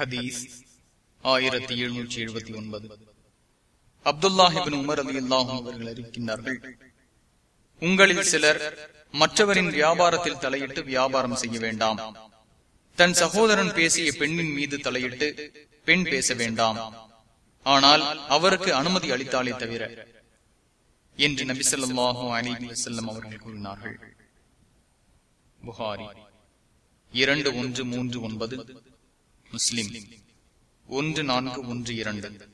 ஹதீஸ் ஆயிரத்தி எழுநூற்றி எழுபத்தி ஒன்பது. அப்துல்லாஹிபின் உமர் அலி அல்லாஹும் அவர்கள் அறிவிக்கின்றார்கள் உங்களில் சிலர் மற்றவரின் வியாபாரத்தில் தலையிட்டு வியாபாரம் செய்ய வேண்டாம். தன் சகோதரன் பேசிய பெண்ணின் மீது தலையிட்டு பெண் பேச வேண்டாம். ஆனால் அவருக்கு அனுமதி அளித்தாலே தவிர என்று நபி சொல்லாஹு அலி செல்லம் அவர்கள் கூறினார்கள். புகாரி இரண்டு ஒன்று மூன்று ஒன்பது. முஸ்லிம். ஒன்று நான்கு ஒன்று இரண்டு.